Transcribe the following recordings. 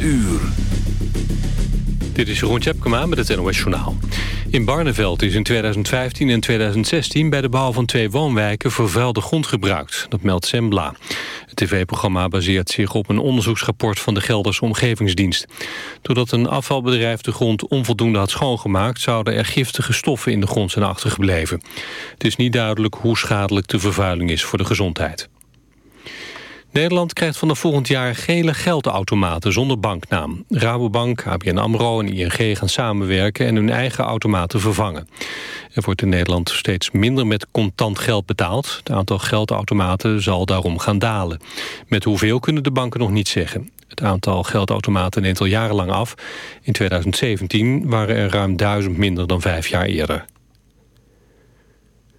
uur. Dit is Jeroen Tjepkema met het NOS Journaal. In Barneveld is in 2015 en 2016 bij de bouw van twee woonwijken vervuilde grond gebruikt. Dat meldt Sembla. Het tv-programma baseert zich op een onderzoeksrapport van de Gelderse Omgevingsdienst. Doordat een afvalbedrijf de grond onvoldoende had schoongemaakt... zouden er giftige stoffen in de grond zijn achtergebleven. Het is niet duidelijk hoe schadelijk de vervuiling is voor de gezondheid. Nederland krijgt vanaf volgend jaar gele geldautomaten zonder banknaam. Rabobank, ABN AMRO en ING gaan samenwerken en hun eigen automaten vervangen. Er wordt in Nederland steeds minder met contant geld betaald. Het aantal geldautomaten zal daarom gaan dalen. Met hoeveel kunnen de banken nog niet zeggen. Het aantal geldautomaten neemt al jarenlang af. In 2017 waren er ruim duizend minder dan vijf jaar eerder.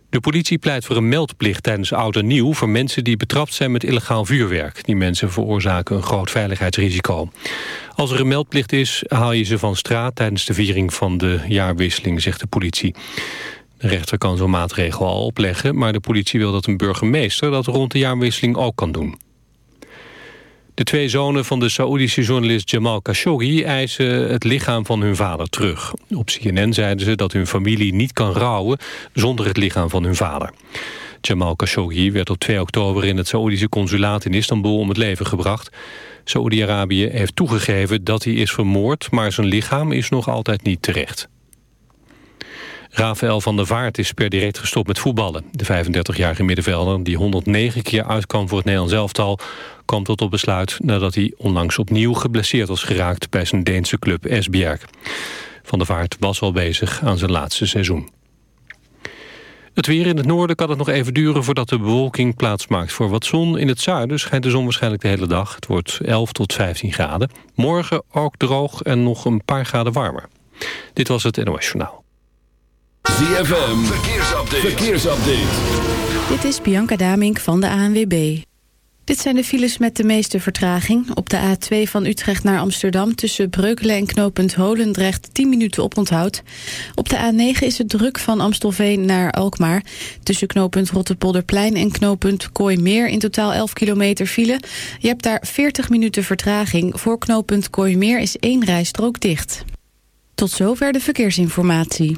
De politie pleit voor een meldplicht tijdens oud en nieuw... voor mensen die betrapt zijn met illegaal vuurwerk. Die mensen veroorzaken een groot veiligheidsrisico. Als er een meldplicht is, haal je ze van straat... tijdens de viering van de jaarwisseling, zegt de politie. De rechter kan zo'n maatregel al opleggen... maar de politie wil dat een burgemeester dat rond de jaarwisseling ook kan doen. De twee zonen van de Saoedische journalist Jamal Khashoggi eisen het lichaam van hun vader terug. Op CNN zeiden ze dat hun familie niet kan rouwen zonder het lichaam van hun vader. Jamal Khashoggi werd op 2 oktober in het Saoedische consulaat in Istanbul om het leven gebracht. Saoedi-Arabië heeft toegegeven dat hij is vermoord, maar zijn lichaam is nog altijd niet terecht. Rafael van der Vaart is per direct gestopt met voetballen. De 35-jarige middenvelder, die 109 keer uitkwam voor het Nederlands elftal... kwam tot op besluit nadat hij onlangs opnieuw geblesseerd was geraakt... bij zijn Deense club Esbjerg. Van der Vaart was al bezig aan zijn laatste seizoen. Het weer in het noorden kan het nog even duren voordat de bewolking plaatsmaakt voor wat zon. In het zuiden schijnt de zon waarschijnlijk de hele dag. Het wordt 11 tot 15 graden. Morgen ook droog en nog een paar graden warmer. Dit was het NOS. ZFM, verkeersupdate. verkeersupdate. Dit is Bianca Damink van de ANWB. Dit zijn de files met de meeste vertraging. Op de A2 van Utrecht naar Amsterdam tussen Breukelen en knooppunt Holendrecht 10 minuten oponthoud. Op de A9 is het druk van Amstelveen naar Alkmaar. Tussen knooppunt Rottepolderplein en knooppunt Kooimeer in totaal 11 kilometer file. Je hebt daar 40 minuten vertraging. Voor knooppunt Kooimeer is één rijstrook dicht. Tot zover de verkeersinformatie.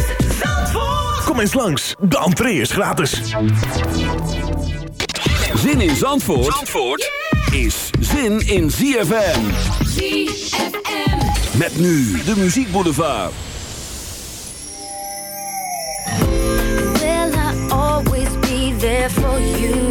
Kom eens langs, de entree is gratis. Zin in Zandvoort, Zandvoort is zin in ZFM. ZFM. Met nu de Muziek Boulevard. Will I always be there for you?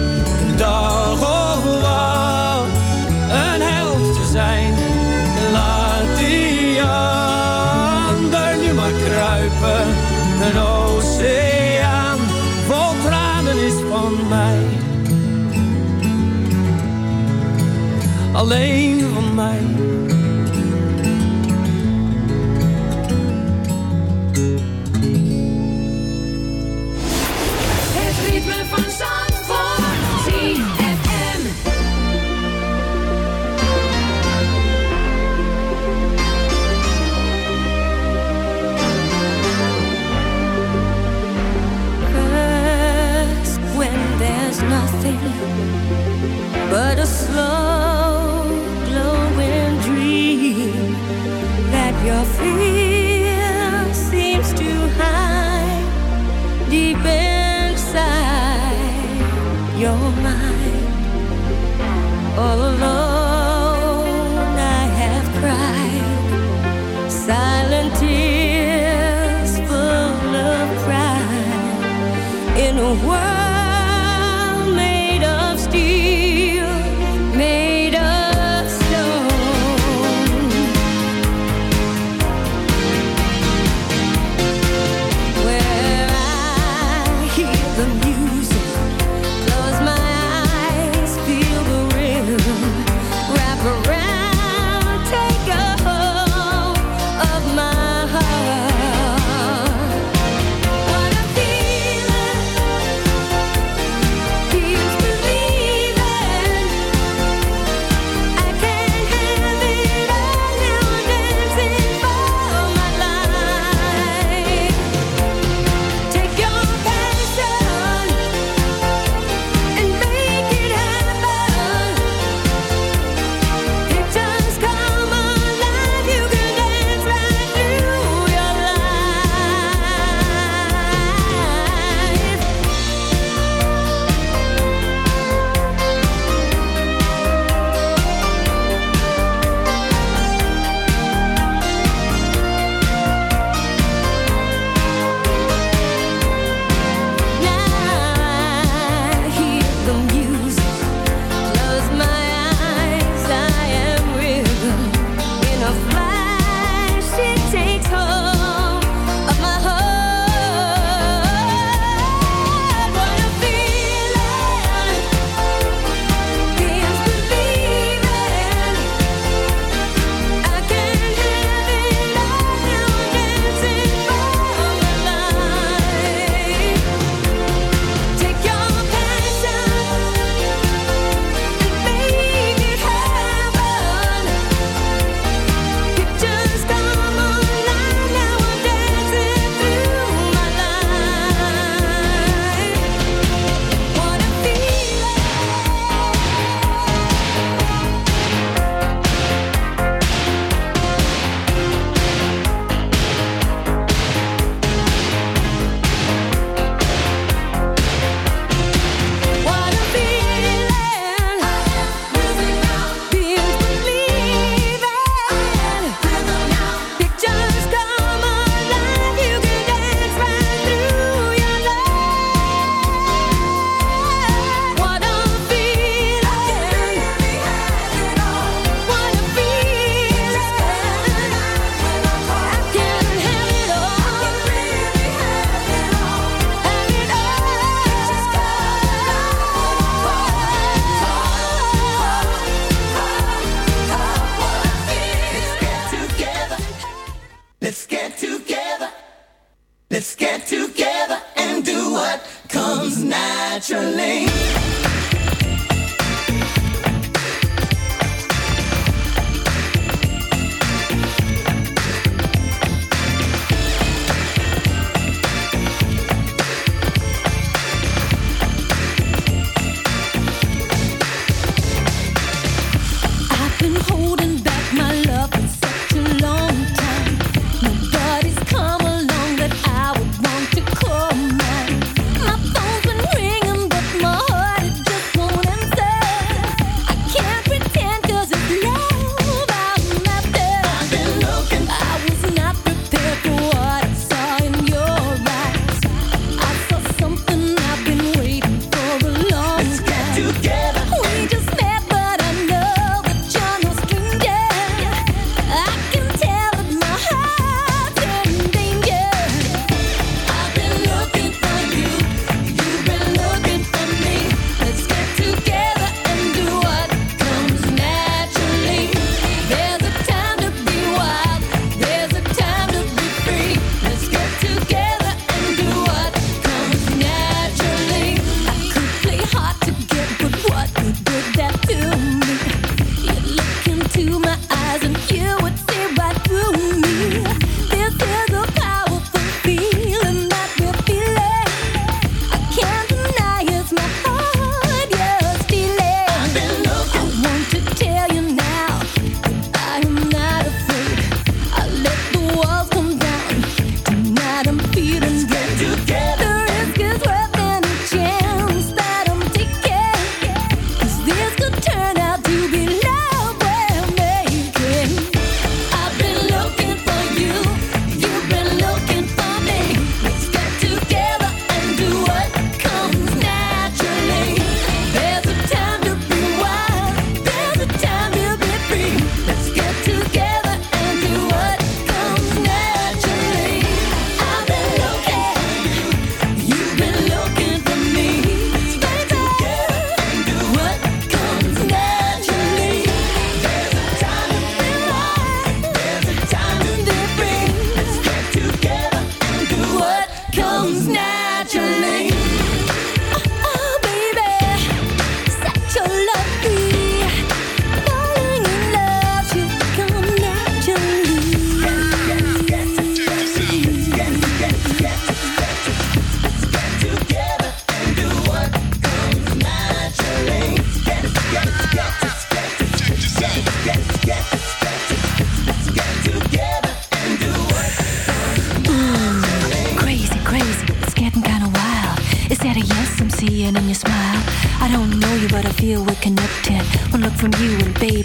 Alleen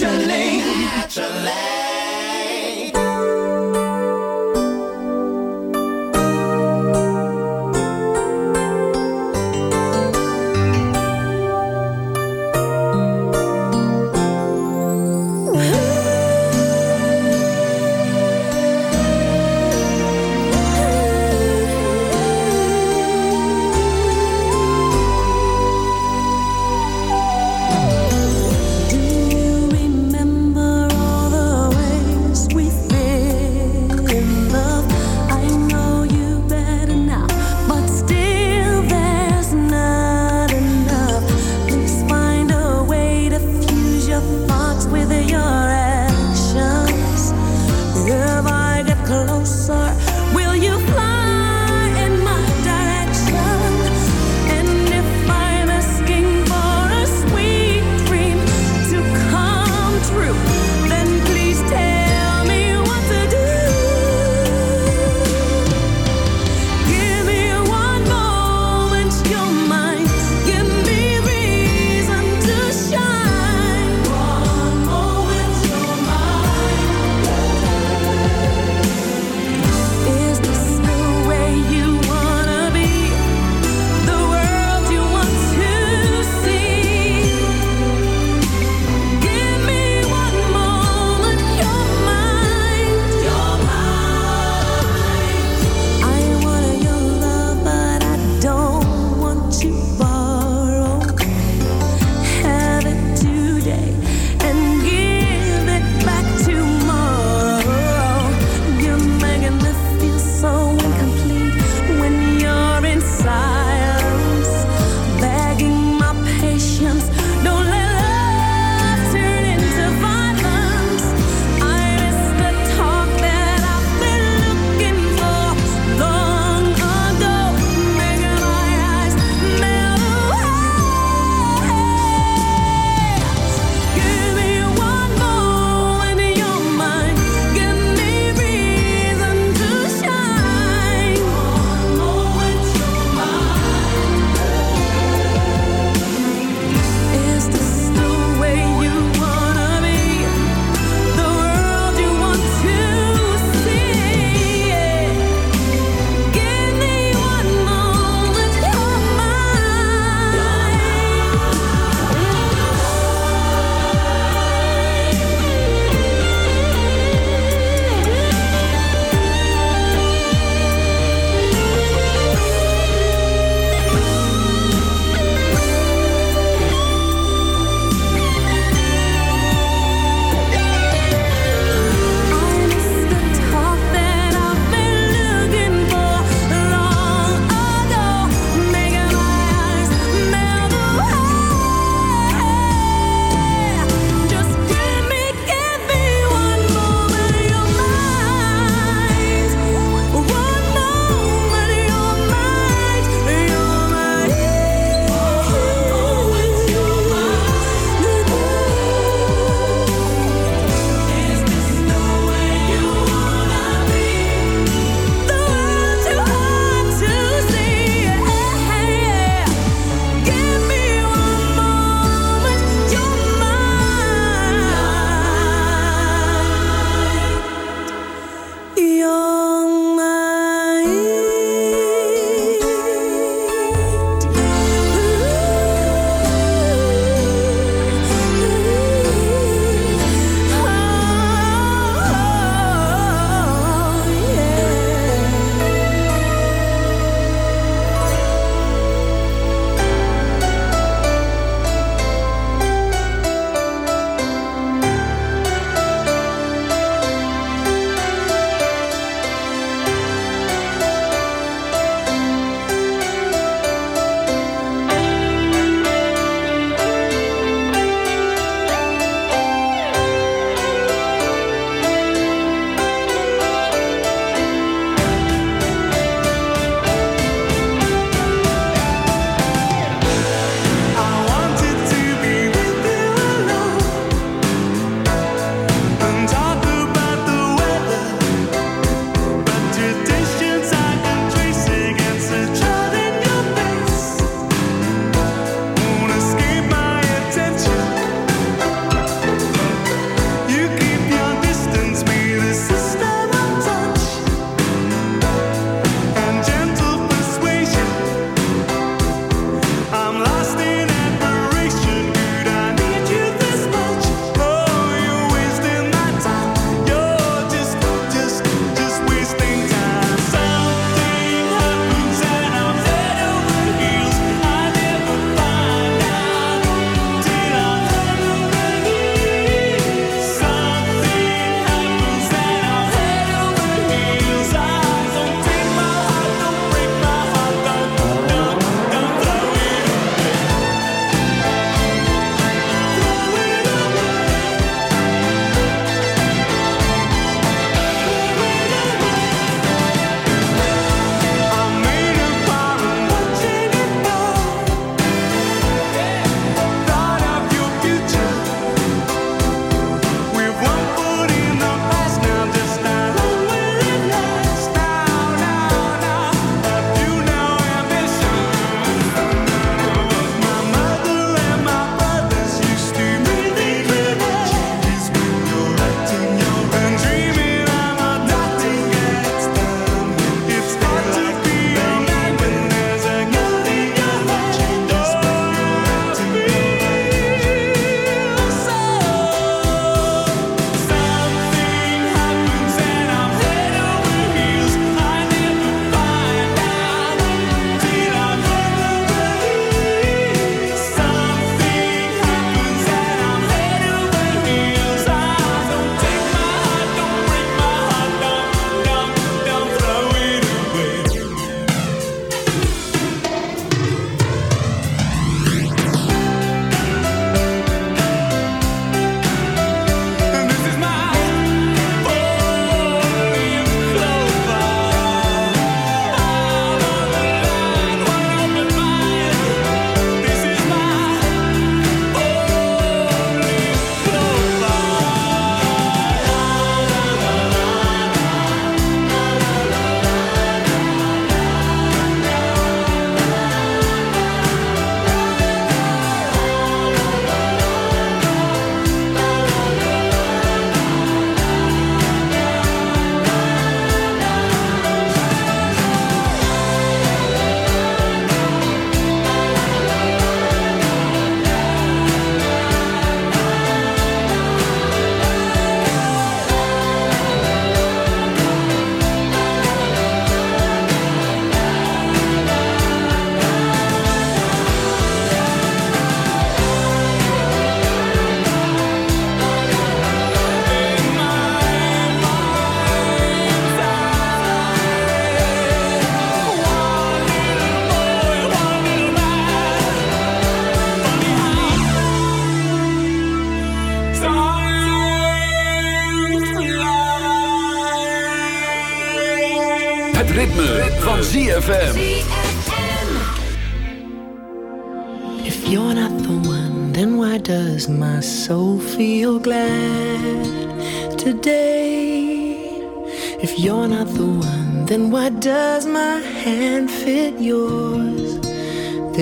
naturally. naturally.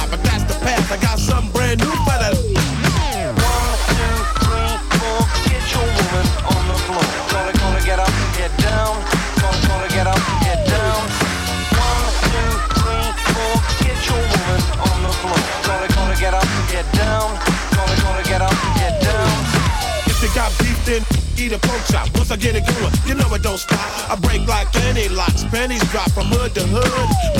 die, but that's the past. I got something brand new for the. One, two, three, four. Get your woman on the floor. Gonna, gonna get up, get down. Gonna, gonna get up, get down. One, two, three, four. Get your woman on the floor. Gonna, gonna get up, get down. Gonna, gonna get up, get down. If you got beef, then eat a pork chop. Once I get it going, you know it don't stop. I break like any locks. Pennies drop from hood to hood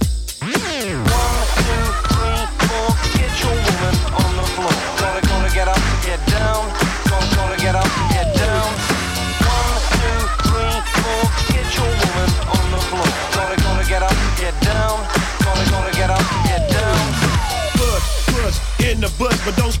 The bush, but don't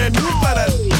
brand new.